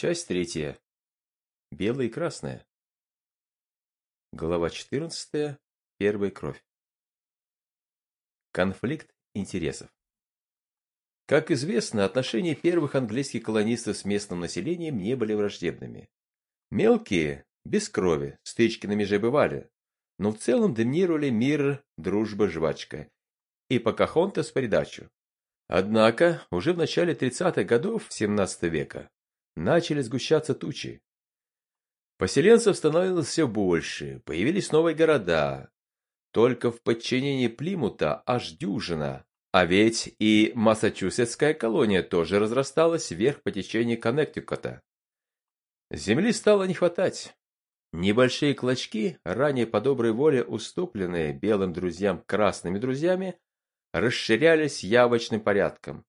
Часть третья. Белое и красное. Глава 14. Первая кровь. Конфликт интересов. Как известно, отношения первых английских колонистов с местным населением не были враждебными. Мелкие, без крови, стычки на меже бывали, но в целом доминировали мир, дружба, жвачка и Покахонтас в придачу. Однако, уже в начале 30-х годов XVII века начали сгущаться тучи. Поселенцев становилось все больше, появились новые города. Только в подчинении Плимута аж дюжина, а ведь и Массачусетская колония тоже разрасталась вверх по течению Коннектикута. Земли стало не хватать. Небольшие клочки, ранее по доброй воле уступленные белым друзьям красными друзьями, расширялись явочным порядком.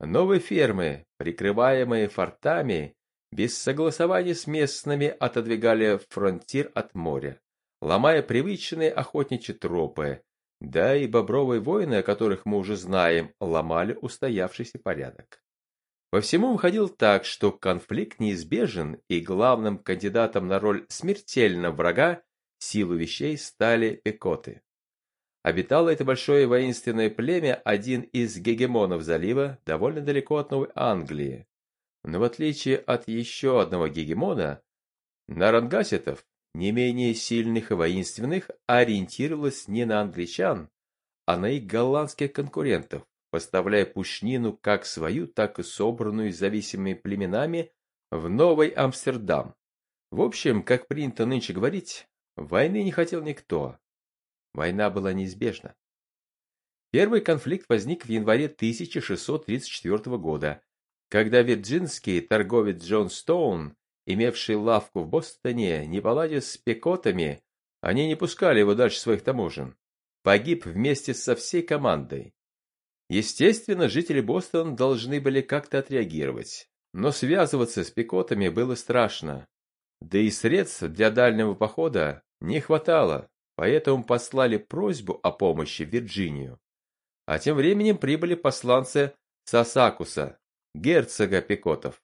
Новые фермы, прикрываемые фортами, без согласования с местными отодвигали фронтир от моря, ломая привычные охотничьи тропы, да и бобровые войны, о которых мы уже знаем, ломали устоявшийся порядок. По всему выходил так, что конфликт неизбежен, и главным кандидатом на роль смертельного врага силу вещей стали пекоты. Обитало это большое воинственное племя один из гегемонов залива, довольно далеко от Новой Англии. Но в отличие от еще одного гегемона, нарангасетов, не менее сильных и воинственных, ориентировалась не на англичан, а на их голландских конкурентов, поставляя пушнину как свою, так и собранную зависимыми племенами в Новый Амстердам. В общем, как принято нынче говорить, войны не хотел никто, Война была неизбежна. Первый конфликт возник в январе 1634 года, когда вирджинский торговец Джон Стоун, имевший лавку в Бостоне, не поладил с пекотами, они не пускали его дальше своих таможен, погиб вместе со всей командой. Естественно, жители Бостона должны были как-то отреагировать, но связываться с пекотами было страшно. Да и средств для дальнего похода не хватало, поэтому послали просьбу о помощи в Вирджинию. А тем временем прибыли посланцы Сасакуса, герцога Пекотов.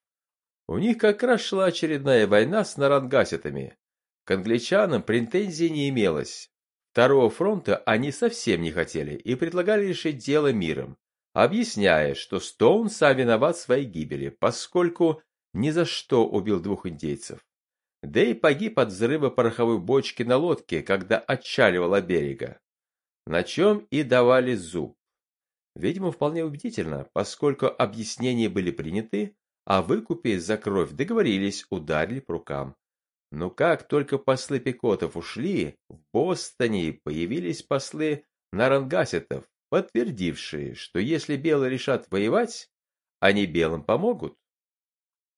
У них как раз шла очередная война с нарангасетами. К англичанам претензий не имелось. Второго фронта они совсем не хотели и предлагали решить дело миром, объясняя, что Стоун сам виноват в своей гибели, поскольку ни за что убил двух индейцев. Да и погиб от взрыва пороховой бочки на лодке, когда отчаливал от берега. На чем и давали зуб. Видимо, вполне убедительно, поскольку объяснения были приняты, а выкупе за кровь договорились, ударили по рукам. Но как только послы Пикотов ушли, в Бостоне появились послы Нарангасетов, подтвердившие, что если белые решат воевать, они белым помогут.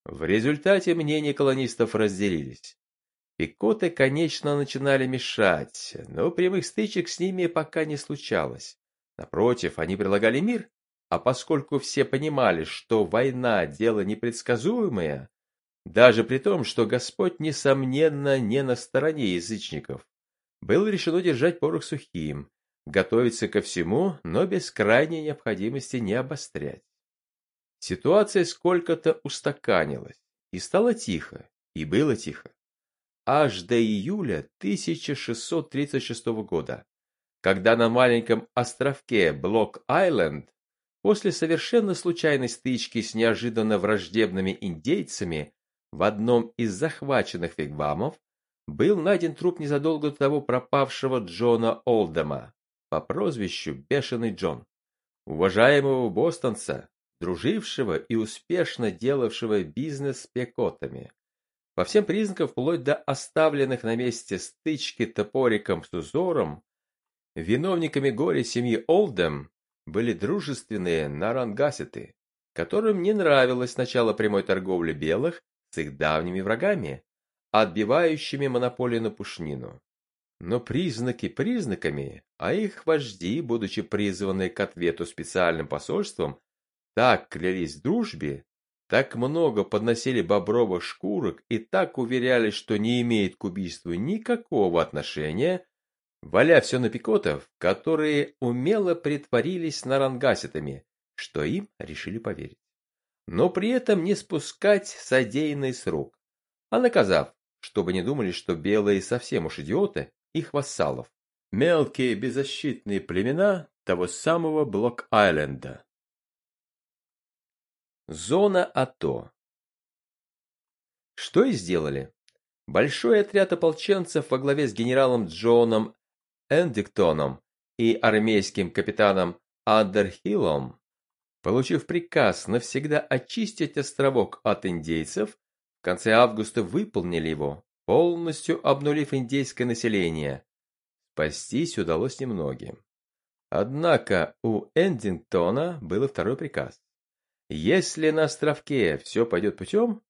В результате мнения колонистов разделились. Пикоты, конечно, начинали мешать, но прямых стычек с ними пока не случалось. Напротив, они предлагали мир, а поскольку все понимали, что война – дело непредсказуемое, даже при том, что Господь, несомненно, не на стороне язычников, было решено держать порох сухим, готовиться ко всему, но без крайней необходимости не обострять. Ситуация сколько-то устаканилась, и стало тихо, и было тихо. Аж до июля 1636 года, когда на маленьком островке Блок-Айленд после совершенно случайной стычки с неожиданно враждебными индейцами в одном из захваченных вигвамов был найден труп незадолго до того пропавшего Джона Олдема по прозвищу Бешеный Джон, уважаемого бостонца, дружившего и успешно делавшего бизнес с пекотами. По всем признакам, вплоть до оставленных на месте стычки топориком с узором, виновниками горя семьи Олдем были дружественные нарангасеты, которым не нравилось начало прямой торговли белых с их давними врагами, отбивающими монополию на пушнину. Но признаки признаками, а их вожди, будучи призваны к ответу специальным посольством, так клялись в дружбе, так много подносили бобровых шкурок и так уверяли, что не имеет к убийству никакого отношения, валя все на пикотов, которые умело притворились нарангаситами, что им решили поверить. но при этом не спускать содеянный с рук, а наказав, чтобы не думали, что белые совсем уж идиоты, их вассалов. Мелкие беззащитные племена того самого Блок-Айленда. Зона АТО Что и сделали. Большой отряд ополченцев во главе с генералом Джоном Эндиктоном и армейским капитаном Андерхиллом, получив приказ навсегда очистить островок от индейцев, в конце августа выполнили его, полностью обнулив индейское население. Спастись удалось немногим. Однако у Эндингтона был второй приказ. Если на островке все пойдет путем,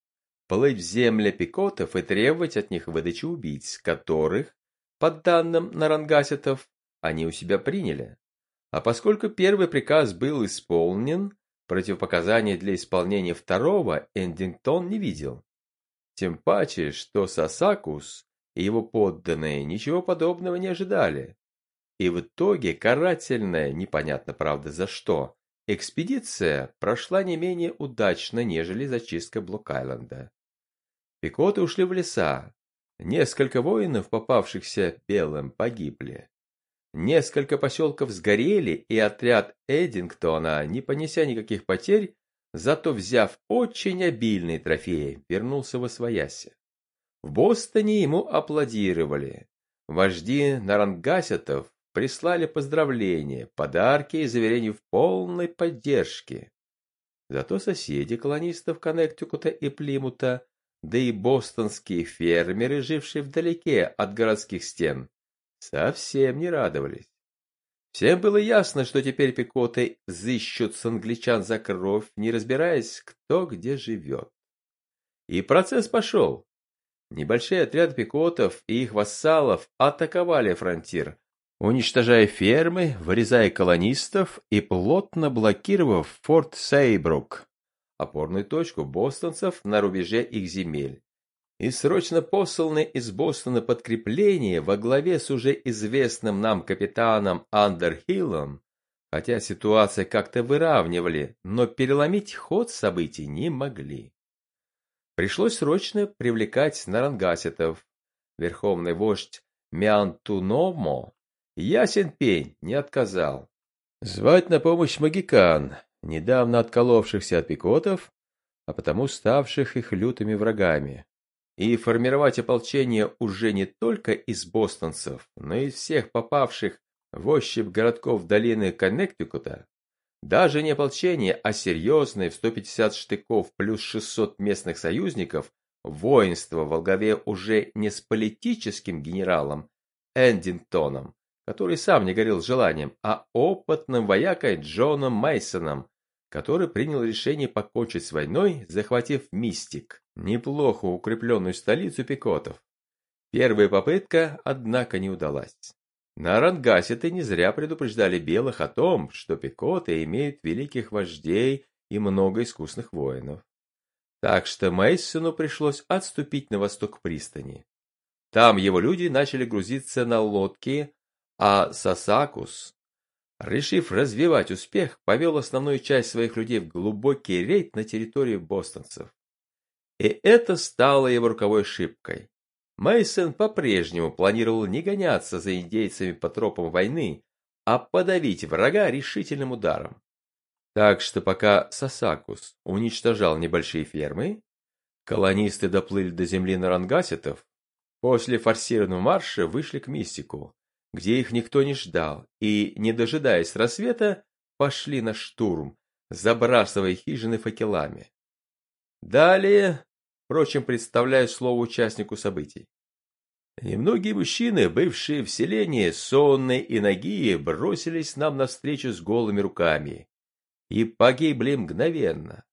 плыть в земли пикотов и требовать от них выдачи убийц, которых, по данным нарангасетов, они у себя приняли. А поскольку первый приказ был исполнен, противопоказаний для исполнения второго Эндингтон не видел. Тем паче, что Сасакус и его подданные ничего подобного не ожидали. И в итоге карательная, непонятно правда за что, экспедиция прошла не менее удачно, нежели зачистка Блок-Айленда. Пикоты ушли в леса. Несколько воинов, попавшихся белым, погибли. Несколько поселков сгорели, и отряд Эдингтона, не понеся никаких потерь, зато взяв очень обильные трофеи, вернулся в Освояси. В Бостоне ему аплодировали. Вожди нарангасетов прислали поздравления, подарки и заверения в полной поддержке. Зато соседи колонистов Коннектикута и Плимута, да и бостонские фермеры, жившие вдалеке от городских стен, совсем не радовались. Всем было ясно, что теперь пикоты зыщут с англичан за кровь, не разбираясь, кто где живет. И процесс пошел. Небольшие отряды пикотов и их вассалов атаковали фронтир, уничтожая фермы, вырезая колонистов и плотно блокировав форт Сейбрук, опорную точку бостонцев на рубеже их земель. И срочно посланное из Бостона подкрепление во главе с уже известным нам капитаном Андерхиллом, хотя ситуация как-то выравнивали, но переломить ход событий не могли. Пришлось срочно привлекать нарангасетов. Верховный вождь Миантуномо Ясен пень, не отказал. Звать на помощь магикан, недавно отколовшихся от пикотов, а потому ставших их лютыми врагами. И формировать ополчение уже не только из бостонцев, но и всех попавших в ощупь городков долины Коннектикута. Даже не ополчение, а серьезное в 150 штыков плюс 600 местных союзников воинство в главе уже не с политическим генералом Эндингтоном, который сам не горел желанием, а опытным воякой Джоном Мейсоном, который принял решение покончить с войной, захватив Мистик, неплохо укрепленную столицу пикотов. Первая попытка, однако, не удалась. На Рангасе-то не зря предупреждали белых о том, что пикоты имеют великих вождей и много искусных воинов. Так что Мейсону пришлось отступить на восток пристани. Там его люди начали грузиться на лодки, а Сасакус, решив развивать успех, повел основную часть своих людей в глубокий рейд на территорию бостонцев. И это стало его руковой ошибкой. Мейсон по-прежнему планировал не гоняться за индейцами по тропам войны, а подавить врага решительным ударом. Так что пока Сасакус уничтожал небольшие фермы, колонисты доплыли до земли нарангасетов, после форсированного марша вышли к Мистику, где их никто не ждал, и, не дожидаясь рассвета, пошли на штурм, забрасывая хижины факелами. Далее, впрочем, представляю слово участнику событий. Немногие мужчины, бывшие в селении, сонные и ноги, бросились нам навстречу с голыми руками и погибли мгновенно.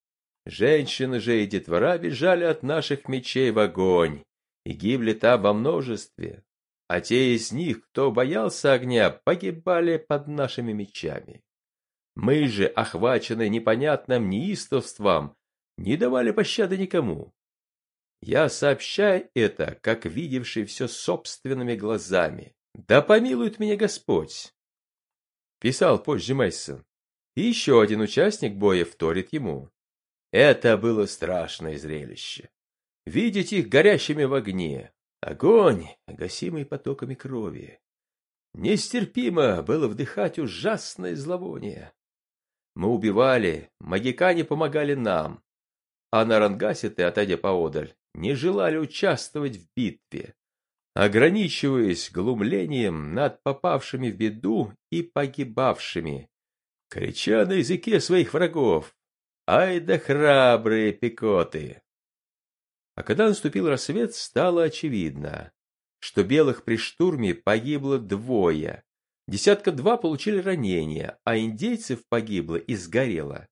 Женщины же и детвора бежали от наших мечей в огонь и гибли там во множестве, а те из них, кто боялся огня, погибали под нашими мечами. Мы же, охваченные непонятным неистовством, не давали пощады никому. Я сообщаю это, как видевший все собственными глазами. Да помилует меня Господь! Писал позже Мейсон. И еще один участник боя вторит ему. Это было страшное зрелище. Видеть их горящими в огне. Огонь, гасимый потоками крови. Нестерпимо было вдыхать ужасное зловоние. Мы убивали, магикане помогали нам, а нарангаситы, отойдя поодаль, не желали участвовать в битве, ограничиваясь глумлением над попавшими в беду и погибавшими, крича на языке своих врагов «Ай да храбрые пикоты!». А когда наступил рассвет, стало очевидно, что белых при штурме погибло двое, десятка два получили ранения, а индейцев погибло и сгорело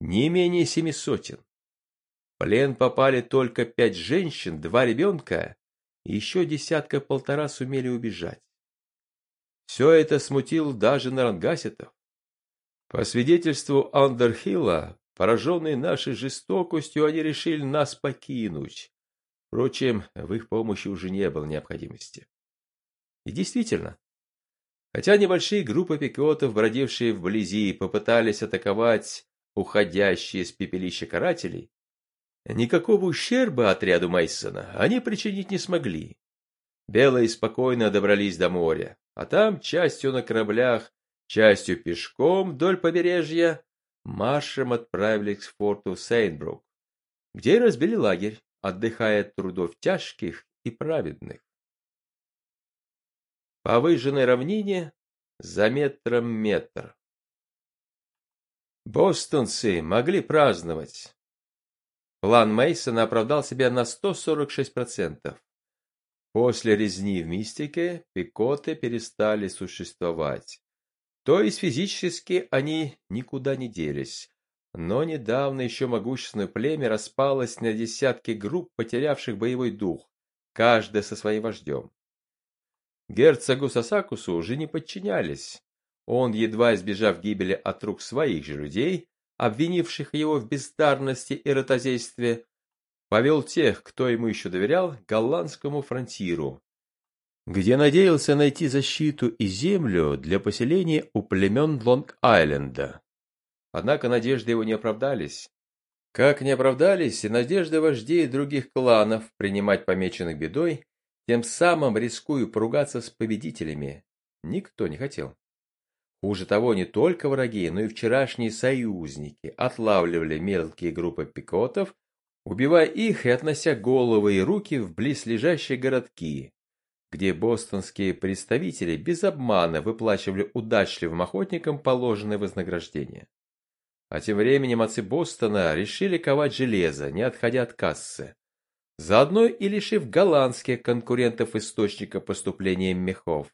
не менее семи сотен. В плен попали только пять женщин, два ребенка, и еще десятка-полтора сумели убежать. Все это смутило даже нарангаситов. По свидетельству Андерхилла, пораженные нашей жестокостью, они решили нас покинуть. Впрочем, в их помощи уже не было необходимости. И действительно, хотя небольшие группы пикотов, бродившие вблизи, попытались атаковать уходящие с пепелища карателей, никакого ущерба отряду Мейсона они причинить не смогли. Белые спокойно добрались до моря, а там частью на кораблях, частью пешком вдоль побережья маршем отправились к форту Сейнбрук, где и разбили лагерь, отдыхая от трудов тяжких и праведных. По выжженной равнине за метром метр. Бостонцы могли праздновать. План Мейсона оправдал себя на 146%. После резни в мистике пикоты перестали существовать. То есть физически они никуда не делись. Но недавно еще могущественное племя распалось на десятки групп, потерявших боевой дух, каждая со своим вождем. Герцогу Сасакусу уже не подчинялись, он, едва избежав гибели от рук своих же людей, обвинивших его в бездарности и ротозействе, повел тех, кто ему еще доверял, к голландскому фронтиру, где надеялся найти защиту и землю для поселения у племен Лонг-Айленда. Однако надежды его не оправдались. Как не оправдались и надежды вождей других кланов принимать помеченных бедой, тем самым рискуя поругаться с победителями, никто не хотел. Хуже того, не только враги, но и вчерашние союзники отлавливали мелкие группы пикотов, убивая их и относя головы и руки в близлежащие городки, где бостонские представители без обмана выплачивали удачливым охотникам положенное вознаграждение. А тем временем отцы Бостона решили ковать железо, не отходя от кассы, заодно и лишив голландских конкурентов источника поступления мехов.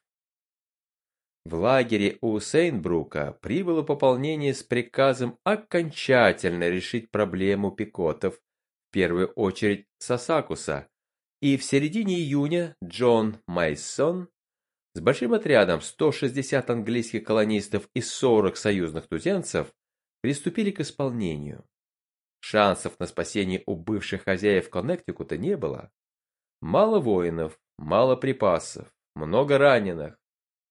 В лагере у Сейнбрука прибыло пополнение с приказом окончательно решить проблему пикотов, в первую очередь Сасакуса, и в середине июня Джон Майсон с большим отрядом 160 английских колонистов и 40 союзных туземцев приступили к исполнению. Шансов на спасение у бывших хозяев Коннектикута не было. Мало воинов, мало припасов, много раненых,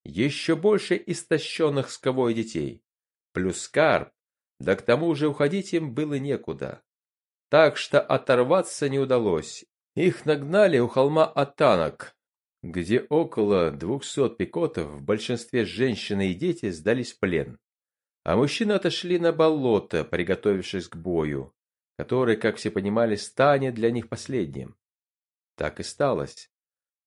еще больше истощенных сковой детей, плюс скарб, да к тому же уходить им было некуда. Так что оторваться не удалось. Их нагнали у холма Атанок, где около двухсот пикотов, в большинстве женщины и дети, сдались в плен. А мужчины отошли на болото, приготовившись к бою, который, как все понимали, станет для них последним. Так и сталось.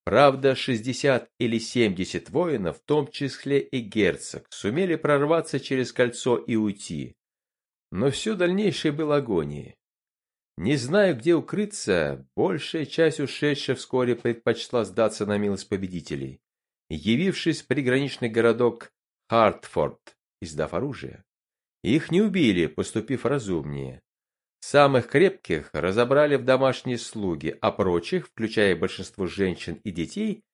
Правда, 60 или 70 воинов, в том числе и герцог, сумели прорваться через кольцо и уйти. Но все дальнейшее было агонией. Не зная, где укрыться, большая часть ушедших вскоре предпочла сдаться на милость победителей, явившись в приграничный городок Хартфорд, издав оружие. Их не убили, поступив разумнее. Самых крепких разобрали в домашние слуги, а прочих, включая большинство женщин и детей,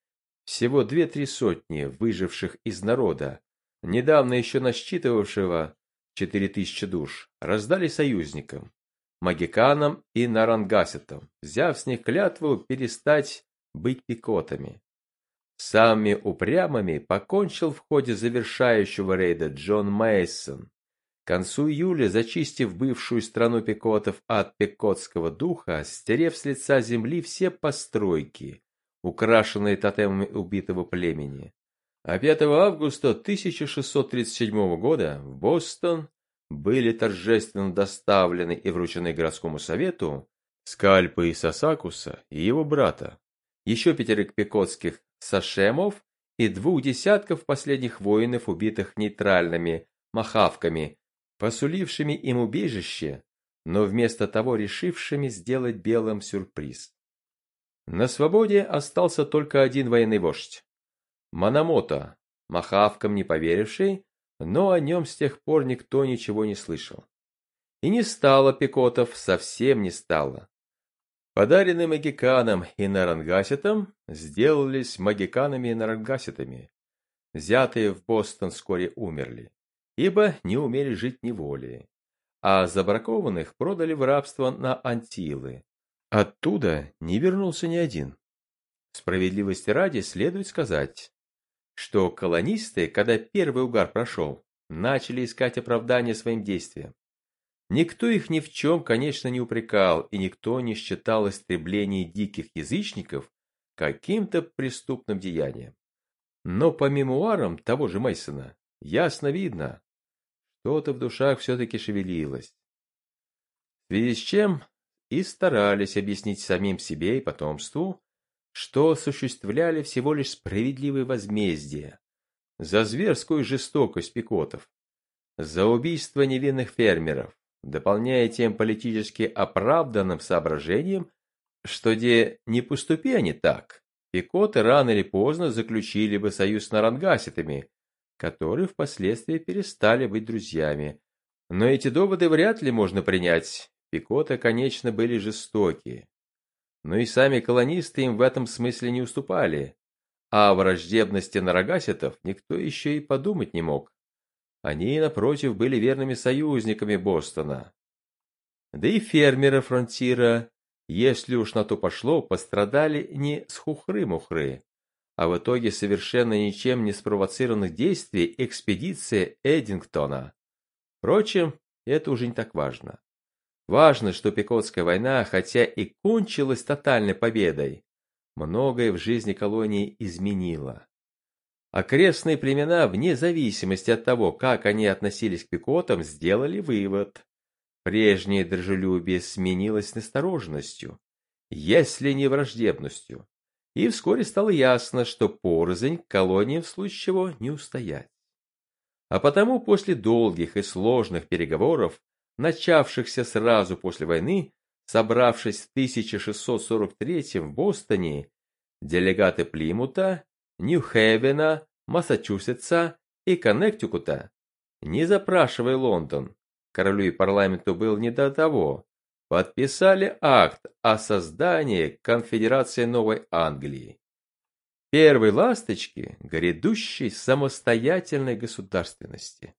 всего две-три сотни выживших из народа, недавно еще насчитывавшего четыре тысячи душ, раздали союзникам, магиканам и нарангасетам, взяв с них клятву перестать быть пикотами. Самыми упрямыми покончил в ходе завершающего рейда Джон Мейсон, концу июля, зачистив бывшую страну пекотов от пекотского духа, стерев с лица земли все постройки, украшенные тотемами убитого племени. А 5 августа 1637 года в Бостон были торжественно доставлены и вручены городскому совету скальпы Сасакуса и его брата, еще пятерых пекотских сашемов и двух десятков последних воинов, убитых нейтральными махавками, посулившими им убежище, но вместо того решившими сделать белым сюрприз. На свободе остался только один военный вождь. Манамото, махавкам не поверивший, но о нем с тех пор никто ничего не слышал. И не стало Пекотов, совсем не стало. Подаренные магиканам и нарангаситам сделались магиканами и нарангаситами. Взятые в Бостон вскоре умерли, ибо не умели жить неволей, а забракованных продали в рабство на Антилы. Оттуда не вернулся ни один. Справедливости ради следует сказать, что колонисты, когда первый угар прошел, начали искать оправдание своим действиям. Никто их ни в чем, конечно, не упрекал, и никто не считал истребление диких язычников каким-то преступным деянием. Но по мемуарам того же Мейсона ясно видно, что-то в душах все-таки шевелилось. В связи с чем и старались объяснить самим себе и потомству, что осуществляли всего лишь справедливое возмездие за зверскую жестокость пикотов, за убийство невинных фермеров, дополняя тем политически оправданным соображением, что где не поступи они так, пикоты рано или поздно заключили бы союз с нарангаситами, которые впоследствии перестали быть друзьями. Но эти доводы вряд ли можно принять. Пикоты, конечно, были жестокие, но и сами колонисты им в этом смысле не уступали. А о враждебности нарагаситов никто еще и подумать не мог. Они, напротив, были верными союзниками Бостона. Да и фермеры фронтира, если уж на то пошло, пострадали не с хухры-мухры, а в итоге совершенно ничем не спровоцированных действий экспедиции Эдингтона. Впрочем, это уже не так важно. Важно, что Пекотская война, хотя и кончилась тотальной победой, многое в жизни колонии изменила. Окрестные племена, вне зависимости от того, как они относились к пекотам, сделали вывод. Прежнее дружелюбие сменилось настороженностью, если не враждебностью. И вскоре стало ясно, что порознь колониям в случае чего не устоять. А потому после долгих и сложных переговоров начавшихся сразу после войны, собравшись в 1643 в Бостоне, делегаты Плимута, Нью-Хевена, Массачусетса и Коннектикута, не запрашивая Лондон, королю и парламенту был не до того, подписали акт о создании Конфедерации Новой Англии. Первой ласточки грядущей самостоятельной государственности.